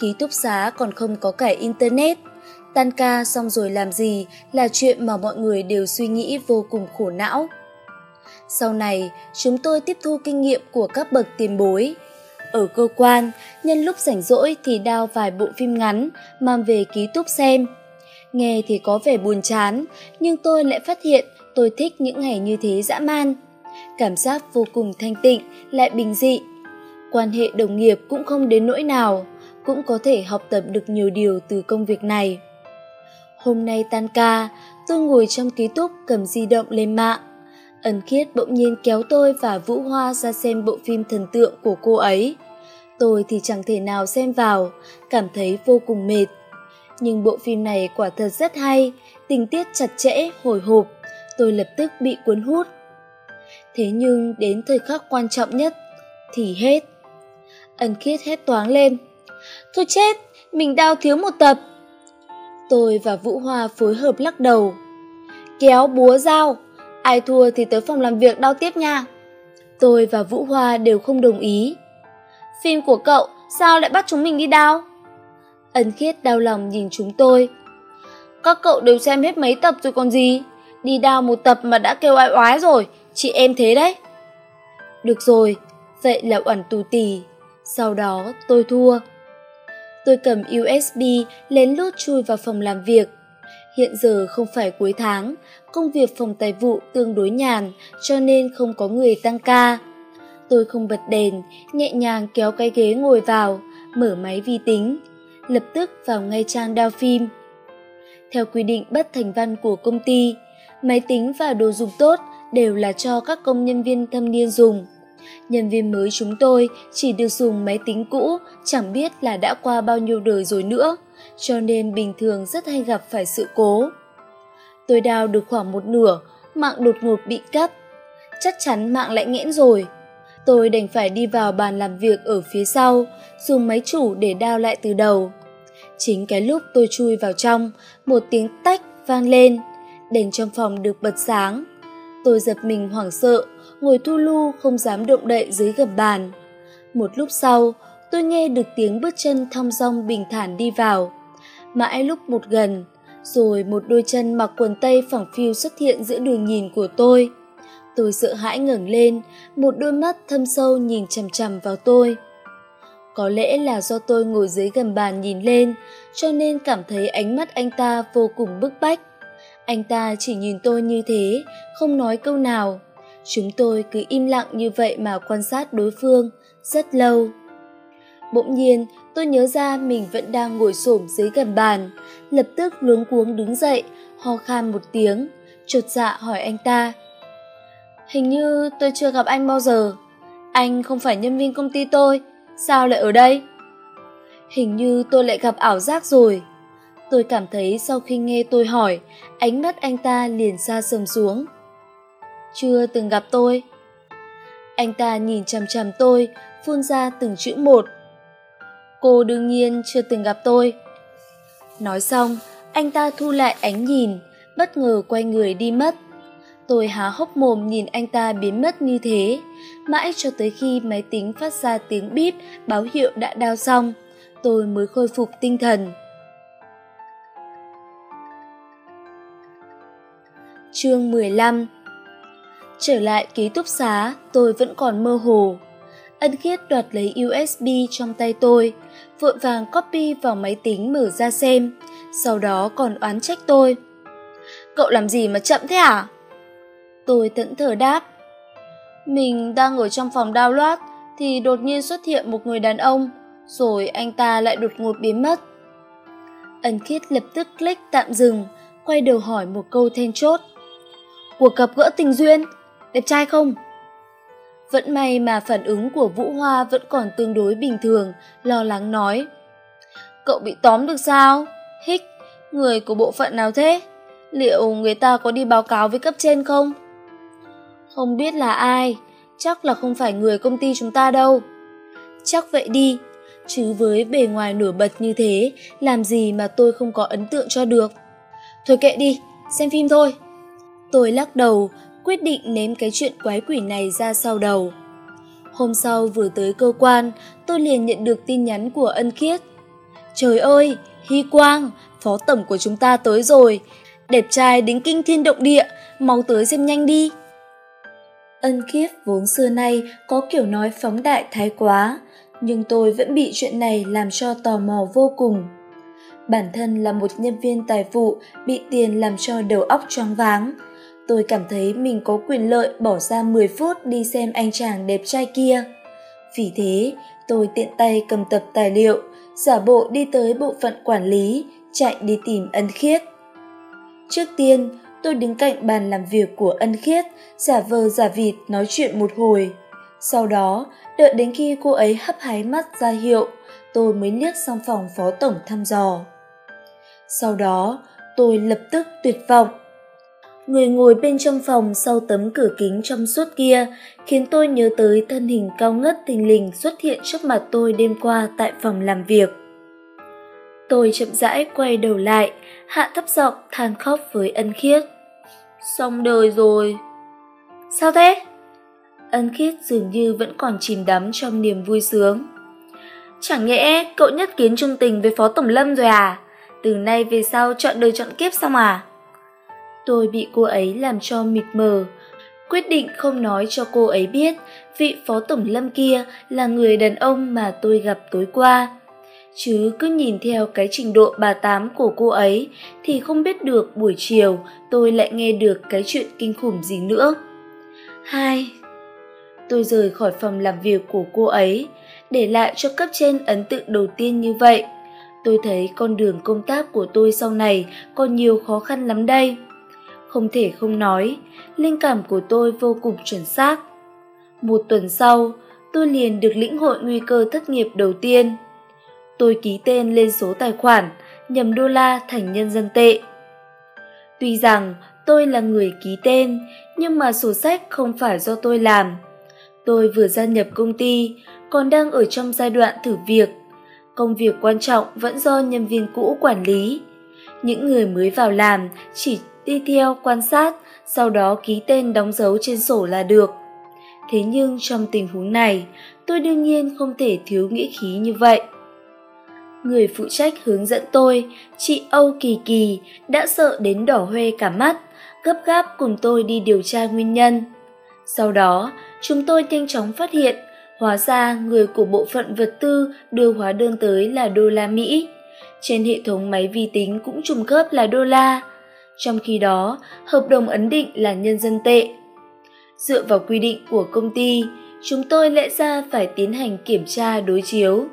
Speaker 1: Ký túc xá còn không có cả internet. Tan ca xong rồi làm gì là chuyện mà mọi người đều suy nghĩ vô cùng khổ não. Sau này, chúng tôi tiếp thu kinh nghiệm của các bậc tiền bối. Ở cơ quan, nhân lúc rảnh rỗi thì đao vài bộ phim ngắn, mang về ký túc xem. Nghe thì có vẻ buồn chán, nhưng tôi lại phát hiện tôi thích những ngày như thế dã man. Cảm giác vô cùng thanh tịnh, lại bình dị. Quan hệ đồng nghiệp cũng không đến nỗi nào, cũng có thể học tập được nhiều điều từ công việc này. Hôm nay tan ca, tôi ngồi trong ký túc cầm di động lên mạng ẩn khiết bỗng nhiên kéo tôi và Vũ Hoa ra xem bộ phim thần tượng của cô ấy. Tôi thì chẳng thể nào xem vào, cảm thấy vô cùng mệt. Nhưng bộ phim này quả thật rất hay, tình tiết chặt chẽ, hồi hộp, tôi lập tức bị cuốn hút. Thế nhưng đến thời khắc quan trọng nhất thì hết. Ân khiết hét toáng lên. Thôi chết, mình đau thiếu một tập. Tôi và Vũ Hoa phối hợp lắc đầu. Kéo búa dao, ai thua thì tới phòng làm việc đau tiếp nha. Tôi và Vũ Hoa đều không đồng ý. Phim của cậu sao lại bắt chúng mình đi đau? Ân khiết đau lòng nhìn chúng tôi. Các cậu đều xem hết mấy tập rồi còn gì? Đi đau một tập mà đã kêu ai oái rồi, chị em thế đấy. Được rồi, vậy là uẩn tù tì. Sau đó tôi thua. Tôi cầm USB lén lút chui vào phòng làm việc. Hiện giờ không phải cuối tháng, công việc phòng tài vụ tương đối nhàn cho nên không có người tăng ca. Tôi không bật đèn, nhẹ nhàng kéo cái ghế ngồi vào, mở máy vi tính, lập tức vào ngay trang đao phim. Theo quy định bất thành văn của công ty, máy tính và đồ dùng tốt đều là cho các công nhân viên thâm niên dùng. Nhân viên mới chúng tôi chỉ được dùng máy tính cũ, chẳng biết là đã qua bao nhiêu đời rồi nữa, cho nên bình thường rất hay gặp phải sự cố. Tôi đào được khoảng một nửa, mạng đột ngột bị cắt. Chắc chắn mạng lại nghẽn rồi. Tôi đành phải đi vào bàn làm việc ở phía sau, dùng máy chủ để đao lại từ đầu. Chính cái lúc tôi chui vào trong, một tiếng tách vang lên, đèn trong phòng được bật sáng. Tôi giật mình hoảng sợ, ngồi thu lu không dám động đậy dưới gầm bàn. Một lúc sau, tôi nghe được tiếng bước chân thong dong bình thản đi vào. Mãi lúc một gần, rồi một đôi chân mặc quần tây phẳng phiu xuất hiện giữa đường nhìn của tôi. Tôi sợ hãi ngẩng lên, một đôi mắt thâm sâu nhìn chằm chằm vào tôi. Có lẽ là do tôi ngồi dưới gầm bàn nhìn lên, cho nên cảm thấy ánh mắt anh ta vô cùng bức bách. Anh ta chỉ nhìn tôi như thế, không nói câu nào. Chúng tôi cứ im lặng như vậy mà quan sát đối phương, rất lâu. Bỗng nhiên, tôi nhớ ra mình vẫn đang ngồi xổm dưới gần bàn, lập tức luống cuống đứng dậy, ho khan một tiếng, chột dạ hỏi anh ta. Hình như tôi chưa gặp anh bao giờ. Anh không phải nhân viên công ty tôi, sao lại ở đây? Hình như tôi lại gặp ảo giác rồi. Tôi cảm thấy sau khi nghe tôi hỏi, ánh mắt anh ta liền xa sầm xuống. Chưa từng gặp tôi. Anh ta nhìn chằm chằm tôi, phun ra từng chữ một. Cô đương nhiên chưa từng gặp tôi. Nói xong, anh ta thu lại ánh nhìn, bất ngờ quay người đi mất. Tôi há hốc mồm nhìn anh ta biến mất như thế, mãi cho tới khi máy tính phát ra tiếng bíp báo hiệu đã đao xong, tôi mới khôi phục tinh thần. Chương 15 Trở lại ký túc xá, tôi vẫn còn mơ hồ. Ân khiết đoạt lấy USB trong tay tôi, vội vàng copy vào máy tính mở ra xem, sau đó còn oán trách tôi. Cậu làm gì mà chậm thế à? Tôi thẫn thờ đáp. Mình đang ở trong phòng download thì đột nhiên xuất hiện một người đàn ông, rồi anh ta lại đột ngột biến mất. Ân khiết lập tức click tạm dừng, quay đầu hỏi một câu then chốt. Cuộc gặp gỡ tình duyên, đẹp trai không? Vẫn may mà phản ứng của Vũ Hoa vẫn còn tương đối bình thường, lo lắng nói. Cậu bị tóm được sao? Hích, người của bộ phận nào thế? Liệu người ta có đi báo cáo với cấp trên không? Không biết là ai, chắc là không phải người công ty chúng ta đâu. Chắc vậy đi, chứ với bề ngoài nổi bật như thế, làm gì mà tôi không có ấn tượng cho được. Thôi kệ đi, xem phim thôi. Tôi lắc đầu, quyết định ném cái chuyện quái quỷ này ra sau đầu. Hôm sau vừa tới cơ quan, tôi liền nhận được tin nhắn của ân khiết. Trời ơi, Hy Quang, phó tổng của chúng ta tới rồi. Đẹp trai đến kinh thiên động địa, mau tới xem nhanh đi. Ân khiết vốn xưa nay có kiểu nói phóng đại thái quá, nhưng tôi vẫn bị chuyện này làm cho tò mò vô cùng. Bản thân là một nhân viên tài vụ bị tiền làm cho đầu óc choáng váng, tôi cảm thấy mình có quyền lợi bỏ ra 10 phút đi xem anh chàng đẹp trai kia. Vì thế, tôi tiện tay cầm tập tài liệu, giả bộ đi tới bộ phận quản lý, chạy đi tìm ân khiết. Trước tiên, tôi đứng cạnh bàn làm việc của ân khiết, giả vờ giả vịt nói chuyện một hồi. Sau đó, đợi đến khi cô ấy hấp hái mắt ra hiệu, tôi mới liếc sang phòng phó tổng thăm dò. Sau đó, tôi lập tức tuyệt vọng người ngồi bên trong phòng sau tấm cửa kính trong suốt kia khiến tôi nhớ tới thân hình cao ngất thình lình xuất hiện trước mặt tôi đêm qua tại phòng làm việc. Tôi chậm rãi quay đầu lại, hạ thấp giọng than khóc với ân khiết. Xong đời rồi. Sao thế? Ân khiết dường như vẫn còn chìm đắm trong niềm vui sướng. Chẳng nhẽ cậu nhất kiến trung tình với phó tổng lâm rồi à? Từ nay về sau chọn đời chọn kiếp xong à? Tôi bị cô ấy làm cho mịt mờ. Quyết định không nói cho cô ấy biết, vị phó tổng lâm kia là người đàn ông mà tôi gặp tối qua. Chứ cứ nhìn theo cái trình độ bà tám của cô ấy thì không biết được buổi chiều tôi lại nghe được cái chuyện kinh khủng gì nữa. Hai, tôi rời khỏi phòng làm việc của cô ấy, để lại cho cấp trên ấn tượng đầu tiên như vậy. Tôi thấy con đường công tác của tôi sau này còn nhiều khó khăn lắm đây không thể không nói, linh cảm của tôi vô cùng chuẩn xác. Một tuần sau, tôi liền được lĩnh hội nguy cơ thất nghiệp đầu tiên. Tôi ký tên lên số tài khoản nhầm đô la thành nhân dân tệ. Tuy rằng tôi là người ký tên, nhưng mà sổ sách không phải do tôi làm. Tôi vừa gia nhập công ty, còn đang ở trong giai đoạn thử việc. Công việc quan trọng vẫn do nhân viên cũ quản lý. Những người mới vào làm chỉ đi theo, quan sát, sau đó ký tên đóng dấu trên sổ là được. Thế nhưng trong tình huống này, tôi đương nhiên không thể thiếu nghĩa khí như vậy. Người phụ trách hướng dẫn tôi, chị âu kỳ kỳ, đã sợ đến đỏ hoe cả mắt, gấp gáp cùng tôi đi điều tra nguyên nhân. Sau đó, chúng tôi nhanh chóng phát hiện, hóa ra người của bộ phận vật tư đưa hóa đơn tới là đô la mỹ. Trên hệ thống máy vi tính cũng trùng khớp là đô la trong khi đó, hợp đồng ấn định là nhân dân tệ. Dựa vào quy định của công ty, chúng tôi lẽ ra phải tiến hành kiểm tra đối chiếu.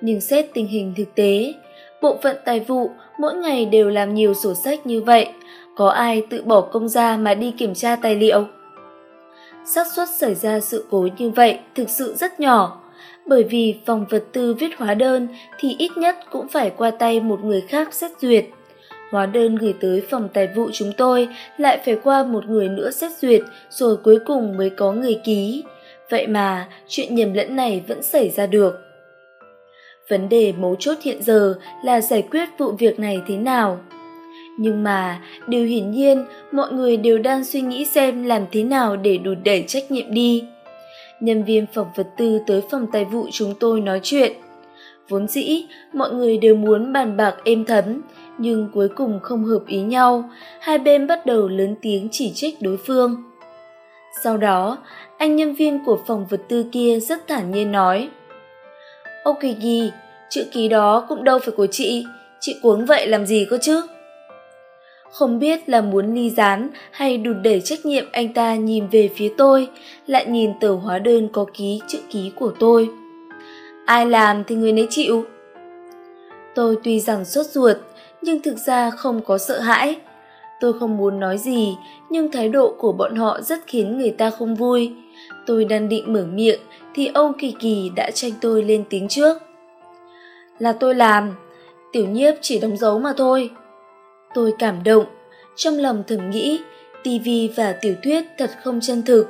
Speaker 1: Nhưng xét tình hình thực tế, bộ phận tài vụ mỗi ngày đều làm nhiều sổ sách như vậy, có ai tự bỏ công ra mà đi kiểm tra tài liệu? Xác suất xảy ra sự cố như vậy thực sự rất nhỏ, bởi vì phòng vật tư viết hóa đơn thì ít nhất cũng phải qua tay một người khác xét duyệt hóa đơn gửi tới phòng tài vụ chúng tôi lại phải qua một người nữa xét duyệt rồi cuối cùng mới có người ký Vậy mà chuyện nhầm lẫn này vẫn xảy ra được. Vấn đề mấu chốt hiện giờ là giải quyết vụ việc này thế nào. Nhưng mà, điều hiển nhiên, mọi người đều đang suy nghĩ xem làm thế nào để đùn đẩy trách nhiệm đi. Nhân viên phòng vật tư tới phòng tài vụ chúng tôi nói chuyện. Vốn dĩ, mọi người đều muốn bàn bạc êm thấm, nhưng cuối cùng không hợp ý nhau, hai bên bắt đầu lớn tiếng chỉ trích đối phương. Sau đó, anh nhân viên của phòng vật tư kia rất thản nhiên nói Ok ghi, chữ ký đó cũng đâu phải của chị, chị cuống vậy làm gì cơ chứ? Không biết là muốn ly gián hay đùn đẩy trách nhiệm anh ta nhìn về phía tôi, lại nhìn tờ hóa đơn có ký chữ ký của tôi. Ai làm thì người nấy chịu. Tôi tuy rằng sốt ruột, nhưng thực ra không có sợ hãi. Tôi không muốn nói gì, nhưng thái độ của bọn họ rất khiến người ta không vui. Tôi đang định mở miệng thì ông Kỳ Kỳ đã tranh tôi lên tiếng trước. Là tôi làm, tiểu nhiếp chỉ đóng dấu mà thôi. Tôi cảm động, trong lòng thầm nghĩ tivi và tiểu thuyết thật không chân thực.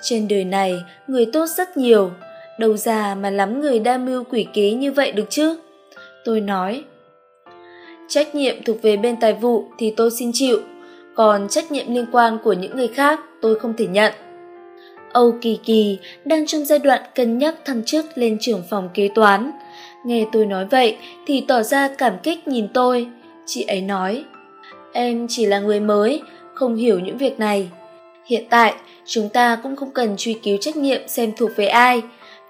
Speaker 1: Trên đời này, người tốt rất nhiều, đâu già mà lắm người đa mưu quỷ kế như vậy được chứ? Tôi nói. Trách nhiệm thuộc về bên tài vụ thì tôi xin chịu, còn trách nhiệm liên quan của những người khác tôi không thể nhận. Âu Kỳ Kỳ đang trong giai đoạn cân nhắc thăng chức lên trưởng phòng kế toán. Nghe tôi nói vậy thì tỏ ra cảm kích nhìn tôi. Chị ấy nói, em chỉ là người mới, không hiểu những việc này. Hiện tại, chúng ta cũng không cần truy cứu trách nhiệm xem thuộc về ai.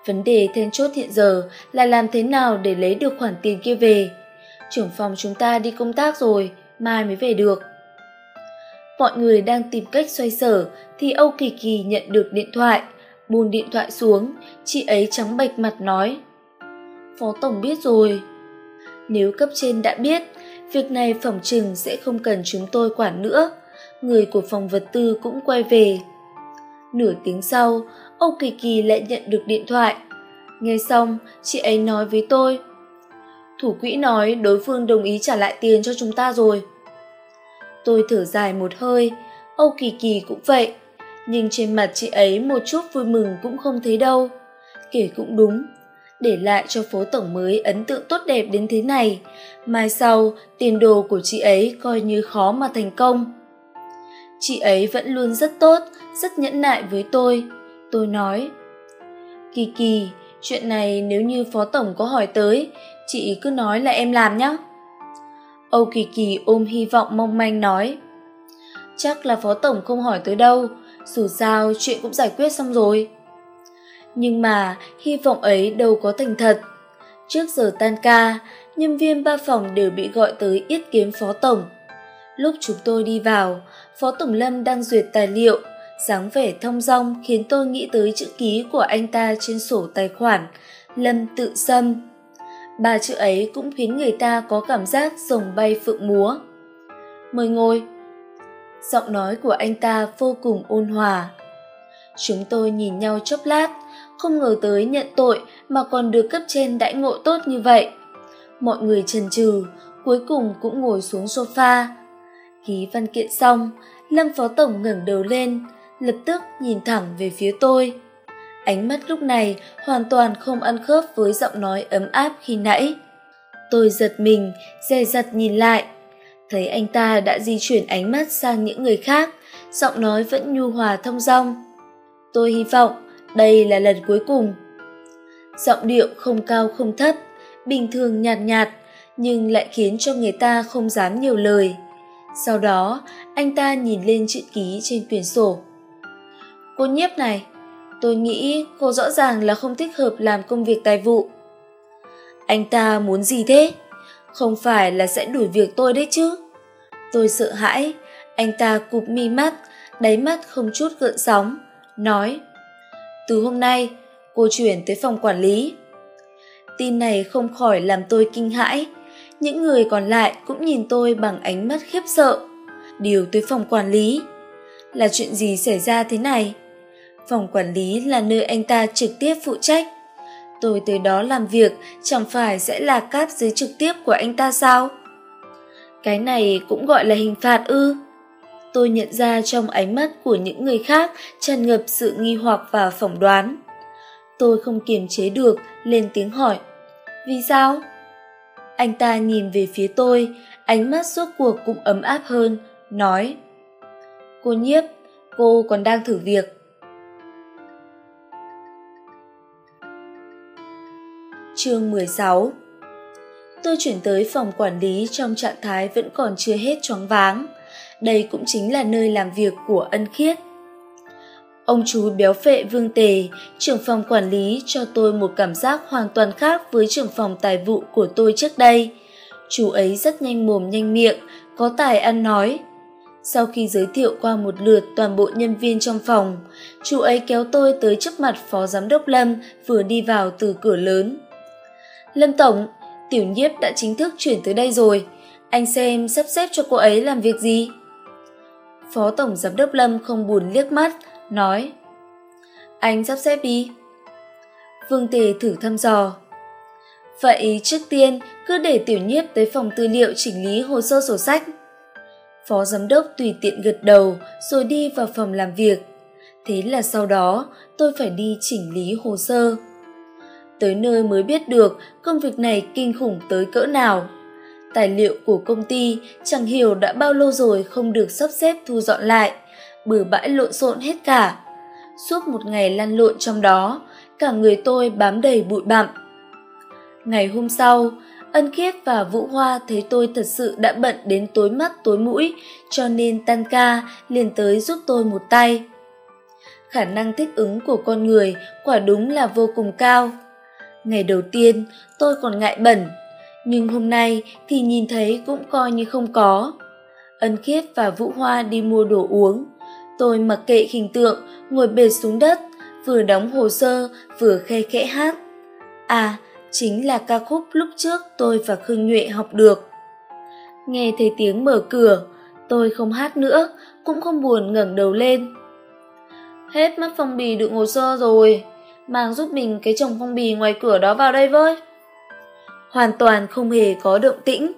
Speaker 1: Vấn đề then chốt hiện giờ là làm thế nào để lấy được khoản tiền kia về. Trưởng phòng chúng ta đi công tác rồi, mai mới về được. Mọi người đang tìm cách xoay sở thì Âu Kỳ Kỳ nhận được điện thoại. Buông điện thoại xuống, chị ấy trắng bệch mặt nói. Phó Tổng biết rồi. Nếu cấp trên đã biết, việc này phỏng chừng sẽ không cần chúng tôi quản nữa. Người của phòng vật tư cũng quay về. Nửa tiếng sau, Âu Kỳ Kỳ lại nhận được điện thoại. Nghe xong, chị ấy nói với tôi. Thủ quỹ nói đối phương đồng ý trả lại tiền cho chúng ta rồi. Tôi thở dài một hơi, Âu Kỳ Kỳ cũng vậy. Nhưng trên mặt chị ấy một chút vui mừng cũng không thấy đâu. Kể cũng đúng, để lại cho phố tổng mới ấn tượng tốt đẹp đến thế này. Mai sau, tiền đồ của chị ấy coi như khó mà thành công. Chị ấy vẫn luôn rất tốt, rất nhẫn nại với tôi. Tôi nói, Kỳ Kỳ, chuyện này nếu như phó tổng có hỏi tới, chị cứ nói là em làm nhé. Âu Kỳ Kỳ ôm hy vọng mong manh nói. Chắc là phó tổng không hỏi tới đâu, dù sao chuyện cũng giải quyết xong rồi. Nhưng mà hy vọng ấy đâu có thành thật. Trước giờ tan ca, nhân viên ba phòng đều bị gọi tới yết kiếm phó tổng. Lúc chúng tôi đi vào, phó tổng lâm đang duyệt tài liệu, dáng vẻ thong dong khiến tôi nghĩ tới chữ ký của anh ta trên sổ tài khoản, lâm tự xâm ba chữ ấy cũng khiến người ta có cảm giác rồng bay phượng múa. Mời ngồi. Giọng nói của anh ta vô cùng ôn hòa. Chúng tôi nhìn nhau chốc lát, không ngờ tới nhận tội mà còn được cấp trên đãi ngộ tốt như vậy. Mọi người chần chừ, cuối cùng cũng ngồi xuống sofa. Ký văn kiện xong, lâm phó tổng ngẩng đầu lên, lập tức nhìn thẳng về phía tôi ánh mắt lúc này hoàn toàn không ăn khớp với giọng nói ấm áp khi nãy. Tôi giật mình, dè dặt nhìn lại. Thấy anh ta đã di chuyển ánh mắt sang những người khác, giọng nói vẫn nhu hòa thông dong. Tôi hy vọng đây là lần cuối cùng. Giọng điệu không cao không thấp, bình thường nhạt nhạt, nhưng lại khiến cho người ta không dám nhiều lời. Sau đó, anh ta nhìn lên chữ ký trên quyển sổ. Cô nhiếp này tôi nghĩ cô rõ ràng là không thích hợp làm công việc tài vụ. Anh ta muốn gì thế? Không phải là sẽ đuổi việc tôi đấy chứ. Tôi sợ hãi, anh ta cụp mi mắt, đáy mắt không chút gợn sóng, nói, từ hôm nay, cô chuyển tới phòng quản lý. Tin này không khỏi làm tôi kinh hãi. Những người còn lại cũng nhìn tôi bằng ánh mắt khiếp sợ. Điều tới phòng quản lý, là chuyện gì xảy ra thế này? Phòng quản lý là nơi anh ta trực tiếp phụ trách. Tôi tới đó làm việc, chẳng phải sẽ là cáp dưới trực tiếp của anh ta sao? Cái này cũng gọi là hình phạt ư? Tôi nhận ra trong ánh mắt của những người khác tràn ngập sự nghi hoặc và phỏng đoán. Tôi không kiềm chế được, lên tiếng hỏi, vì sao? Anh ta nhìn về phía tôi, ánh mắt suốt cuộc cũng ấm áp hơn, nói, cô nhiếp, cô còn đang thử việc. Chương 16 Tôi chuyển tới phòng quản lý trong trạng thái vẫn còn chưa hết choáng váng. Đây cũng chính là nơi làm việc của ân khiết. Ông chú béo phệ Vương Tề, trưởng phòng quản lý cho tôi một cảm giác hoàn toàn khác với trưởng phòng tài vụ của tôi trước đây. Chú ấy rất nhanh mồm nhanh miệng, có tài ăn nói. Sau khi giới thiệu qua một lượt toàn bộ nhân viên trong phòng, chú ấy kéo tôi tới trước mặt phó giám đốc Lâm vừa đi vào từ cửa lớn. Lâm Tổng, Tiểu Nhiếp đã chính thức chuyển tới đây rồi. Anh xem sắp xếp cho cô ấy làm việc gì? Phó Tổng Giám đốc Lâm không buồn liếc mắt, nói Anh sắp xếp đi. Vương Tề thử thăm dò. Vậy trước tiên cứ để Tiểu Nhiếp tới phòng tư liệu chỉnh lý hồ sơ sổ sách. Phó Giám đốc tùy tiện gật đầu rồi đi vào phòng làm việc. Thế là sau đó tôi phải đi chỉnh lý hồ sơ tới nơi mới biết được công việc này kinh khủng tới cỡ nào. Tài liệu của công ty chẳng hiểu đã bao lâu rồi không được sắp xếp thu dọn lại, bừa bãi lộn xộn hết cả. Suốt một ngày lăn lộn trong đó, cả người tôi bám đầy bụi bặm. Ngày hôm sau, ân khiết và vũ hoa thấy tôi thật sự đã bận đến tối mắt tối mũi, cho nên tan ca liền tới giúp tôi một tay. Khả năng thích ứng của con người quả đúng là vô cùng cao ngày đầu tiên, tôi còn ngại bẩn. Nhưng hôm nay thì nhìn thấy cũng coi như không có. Ân khiết và vũ hoa đi mua đồ uống. Tôi mặc kệ hình tượng, ngồi bệt xuống đất, vừa đóng hồ sơ, vừa khe khẽ hát. À chính là ca khúc lúc trước tôi và khương nhuệ học được. Nghe thấy tiếng mở cửa, tôi không hát nữa, cũng không buồn ngẩng đầu lên. Hết mất phong bì đựng hồ sơ rồi mang giúp mình cái chồng phong bì ngoài cửa đó vào đây với. Hoàn toàn không hề có động tĩnh.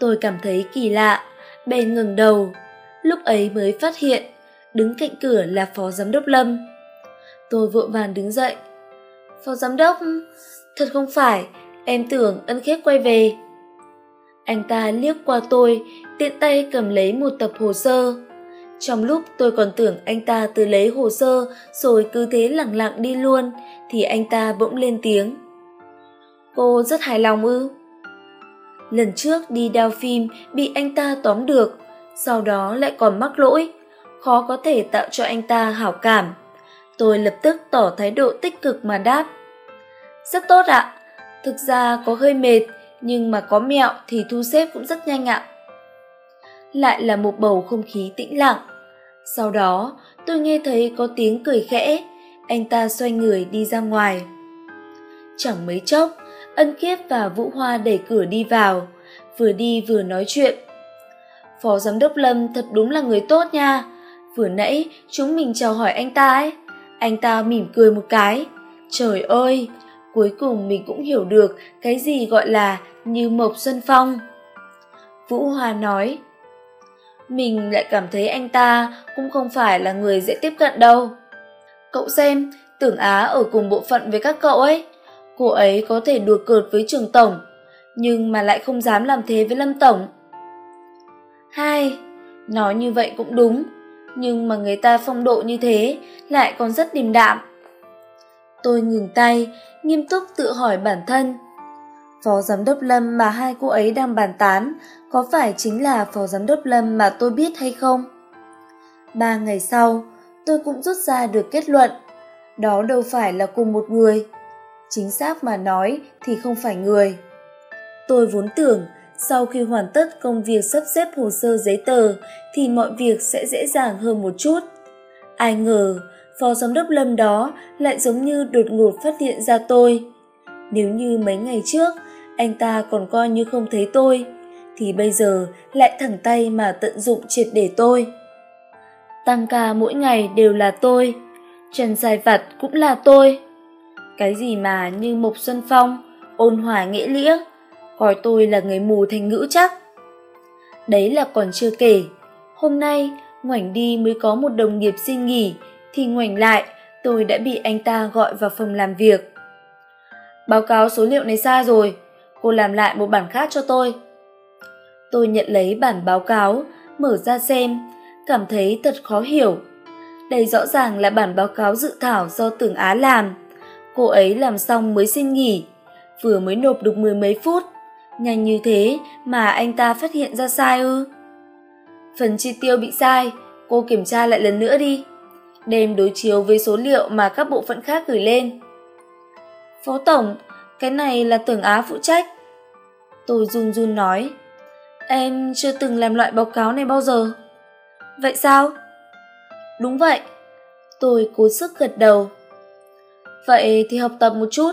Speaker 1: Tôi cảm thấy kỳ lạ, bèn ngừng đầu. Lúc ấy mới phát hiện, đứng cạnh cửa là phó giám đốc lâm. Tôi vội vàng đứng dậy. Phó giám đốc, thật không phải, em tưởng ân khép quay về. Anh ta liếc qua tôi, tiện tay cầm lấy một tập hồ sơ trong lúc tôi còn tưởng anh ta từ lấy hồ sơ rồi cứ thế lẳng lặng đi luôn, thì anh ta bỗng lên tiếng. Cô rất hài lòng ư? Lần trước đi đao phim bị anh ta tóm được, sau đó lại còn mắc lỗi, khó có thể tạo cho anh ta hảo cảm. Tôi lập tức tỏ thái độ tích cực mà đáp. Rất tốt ạ, thực ra có hơi mệt, nhưng mà có mẹo thì thu xếp cũng rất nhanh ạ lại là một bầu không khí tĩnh lặng. Sau đó, tôi nghe thấy có tiếng cười khẽ. Anh ta xoay người đi ra ngoài. Chẳng mấy chốc, ân kiếp và vũ hoa đẩy cửa đi vào, vừa đi vừa nói chuyện. Phó giám đốc lâm thật đúng là người tốt nha. Vừa nãy, chúng mình chào hỏi anh ta ấy. Anh ta mỉm cười một cái. Trời ơi, cuối cùng mình cũng hiểu được cái gì gọi là như mộc xuân phong. Vũ hoa nói mình lại cảm thấy anh ta cũng không phải là người dễ tiếp cận đâu. Cậu xem, tưởng á ở cùng bộ phận với các cậu ấy. Cô ấy có thể đùa cợt với trường tổng, nhưng mà lại không dám làm thế với lâm tổng. Hai, nói như vậy cũng đúng, nhưng mà người ta phong độ như thế lại còn rất điềm đạm. Tôi ngừng tay, nghiêm túc tự hỏi bản thân phó giám đốc lâm mà hai cô ấy đang bàn tán, có phải chính là phó giám đốc lâm mà tôi biết hay không? Ba ngày sau, tôi cũng rút ra được kết luận, đó đâu phải là cùng một người. Chính xác mà nói thì không phải người. Tôi vốn tưởng sau khi hoàn tất công việc sắp xếp hồ sơ giấy tờ thì mọi việc sẽ dễ dàng hơn một chút. Ai ngờ, phó giám đốc lâm đó lại giống như đột ngột phát hiện ra tôi. Nếu như mấy ngày trước anh ta còn coi như không thấy tôi thì bây giờ lại thẳng tay mà tận dụng triệt để tôi. Tăng ca mỗi ngày đều là tôi trần dài vặt cũng là tôi. Cái gì mà như mộc xuân phong ôn hòa nghĩa lĩa coi tôi là người mù thành ngữ chắc. Đấy là còn chưa kể hôm nay Ngoảnh đi mới có một đồng nghiệp xin nghỉ, thì ngoảnh lại, tôi đã bị anh ta gọi vào phòng làm việc. Báo cáo số liệu này sai rồi, cô làm lại một bản khác cho tôi. Tôi nhận lấy bản báo cáo, mở ra xem, cảm thấy thật khó hiểu. Đây rõ ràng là bản báo cáo dự thảo do Tưởng Á làm. Cô ấy làm xong mới xin nghỉ, vừa mới nộp được mười mấy phút. Nhanh như thế mà anh ta phát hiện ra sai ư? Phần chi tiêu bị sai, cô kiểm tra lại lần nữa đi. Đem đối chiếu với số liệu mà các bộ phận khác gửi lên. Phó Tổng, cái này là Tưởng Á phụ trách. Tôi run run nói. Em chưa từng làm loại báo cáo này bao giờ. Vậy sao? Đúng vậy. Tôi cố sức gật đầu. Vậy thì học tập một chút.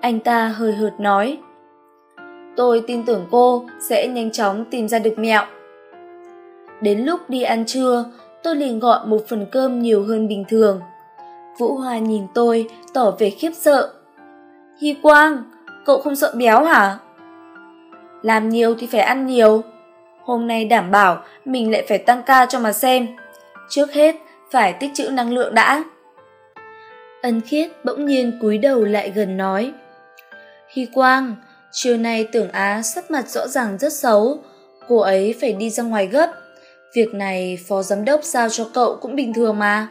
Speaker 1: Anh ta hơi hợt nói. Tôi tin tưởng cô sẽ nhanh chóng tìm ra được mẹo. Đến lúc đi ăn trưa, tôi liền gọi một phần cơm nhiều hơn bình thường. Vũ Hoa nhìn tôi, tỏ vẻ khiếp sợ. Hy Quang, cậu không sợ béo hả? Làm nhiều thì phải ăn nhiều. Hôm nay đảm bảo mình lại phải tăng ca cho mà xem. Trước hết, phải tích trữ năng lượng đã. Ân khiết bỗng nhiên cúi đầu lại gần nói. Hy Quang, chiều nay tưởng Á sắp mặt rõ ràng rất xấu. Cô ấy phải đi ra ngoài gấp. Việc này phó giám đốc giao cho cậu cũng bình thường mà.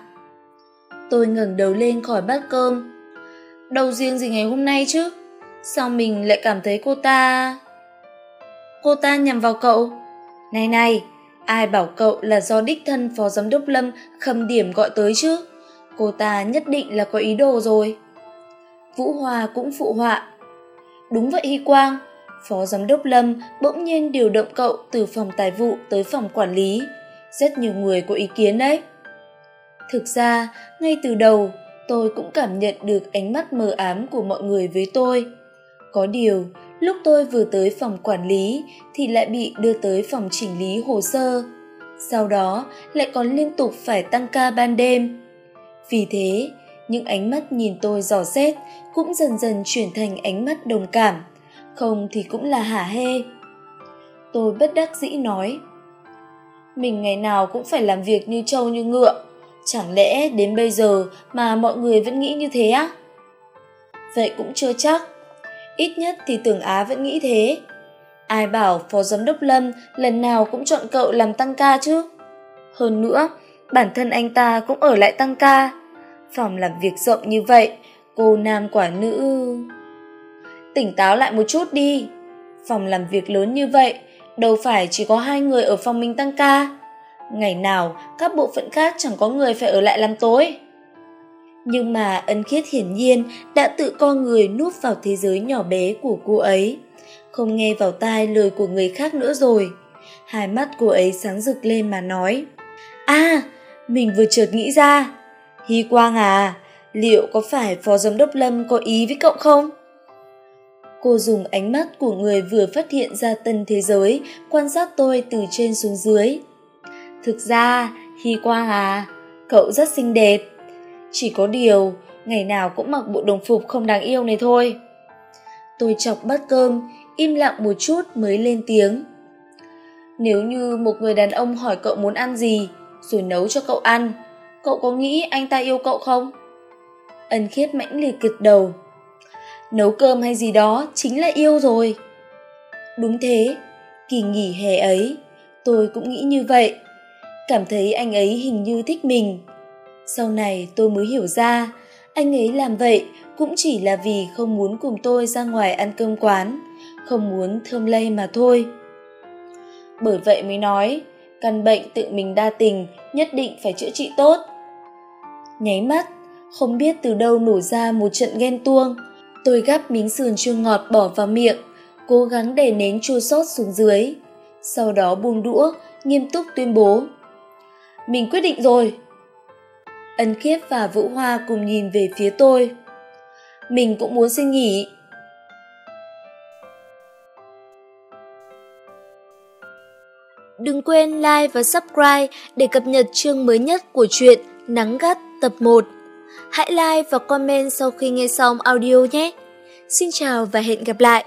Speaker 1: Tôi ngẩng đầu lên khỏi bát cơm. Đâu riêng gì ngày hôm nay chứ? Sao mình lại cảm thấy cô ta... Cô ta nhằm vào cậu. Này này, ai bảo cậu là do đích thân phó giám đốc Lâm khâm điểm gọi tới chứ? Cô ta nhất định là có ý đồ rồi. Vũ Hòa cũng phụ họa. Đúng vậy Hy Quang, phó giám đốc Lâm bỗng nhiên điều động cậu từ phòng tài vụ tới phòng quản lý. Rất nhiều người có ý kiến đấy. Thực ra, ngay từ đầu, tôi cũng cảm nhận được ánh mắt mờ ám của mọi người với tôi. Có điều, lúc tôi vừa tới phòng quản lý thì lại bị đưa tới phòng chỉnh lý hồ sơ. Sau đó lại còn liên tục phải tăng ca ban đêm. Vì thế, những ánh mắt nhìn tôi dò xét cũng dần dần chuyển thành ánh mắt đồng cảm, không thì cũng là hả hê. Tôi bất đắc dĩ nói, mình ngày nào cũng phải làm việc như trâu như ngựa, chẳng lẽ đến bây giờ mà mọi người vẫn nghĩ như thế á? Vậy cũng chưa chắc, ít nhất thì tưởng Á vẫn nghĩ thế. Ai bảo Phó Giám đốc Lâm lần nào cũng chọn cậu làm tăng ca chứ? Hơn nữa, bản thân anh ta cũng ở lại tăng ca. Phòng làm việc rộng như vậy, cô nam quả nữ... Tỉnh táo lại một chút đi. Phòng làm việc lớn như vậy, đâu phải chỉ có hai người ở phòng mình tăng ca. Ngày nào, các bộ phận khác chẳng có người phải ở lại làm tối. Nhưng mà ân khiết hiển nhiên đã tự co người núp vào thế giới nhỏ bé của cô ấy. Không nghe vào tai lời của người khác nữa rồi. Hai mắt cô ấy sáng rực lên mà nói. À, mình vừa chợt nghĩ ra. Hy Quang à, liệu có phải Phó Giám đốc Lâm có ý với cậu không? Cô dùng ánh mắt của người vừa phát hiện ra tân thế giới, quan sát tôi từ trên xuống dưới. Thực ra, Hy Quang à, cậu rất xinh đẹp. Chỉ có điều, ngày nào cũng mặc bộ đồng phục không đáng yêu này thôi. Tôi chọc bát cơm, im lặng một chút mới lên tiếng. Nếu như một người đàn ông hỏi cậu muốn ăn gì, rồi nấu cho cậu ăn, cậu có nghĩ anh ta yêu cậu không? Ân khiết mãnh liệt gật đầu. Nấu cơm hay gì đó chính là yêu rồi. Đúng thế, kỳ nghỉ hè ấy, tôi cũng nghĩ như vậy. Cảm thấy anh ấy hình như thích mình. Sau này tôi mới hiểu ra, anh ấy làm vậy cũng chỉ là vì không muốn cùng tôi ra ngoài ăn cơm quán, không muốn thơm lây mà thôi. Bởi vậy mới nói, căn bệnh tự mình đa tình nhất định phải chữa trị tốt. Nháy mắt, không biết từ đâu nổ ra một trận ghen tuông. Tôi gắp miếng sườn chua ngọt bỏ vào miệng, cố gắng để nén chua sót xuống dưới. Sau đó buông đũa, nghiêm túc tuyên bố. Mình quyết định rồi. Ân khiết và Vũ Hoa cùng nhìn về phía tôi. Mình cũng muốn xin nghỉ. Đừng quên like và subscribe để cập nhật chương mới nhất của truyện Nắng gắt tập 1. Hãy like và comment sau khi nghe xong audio nhé. Xin chào và hẹn gặp lại.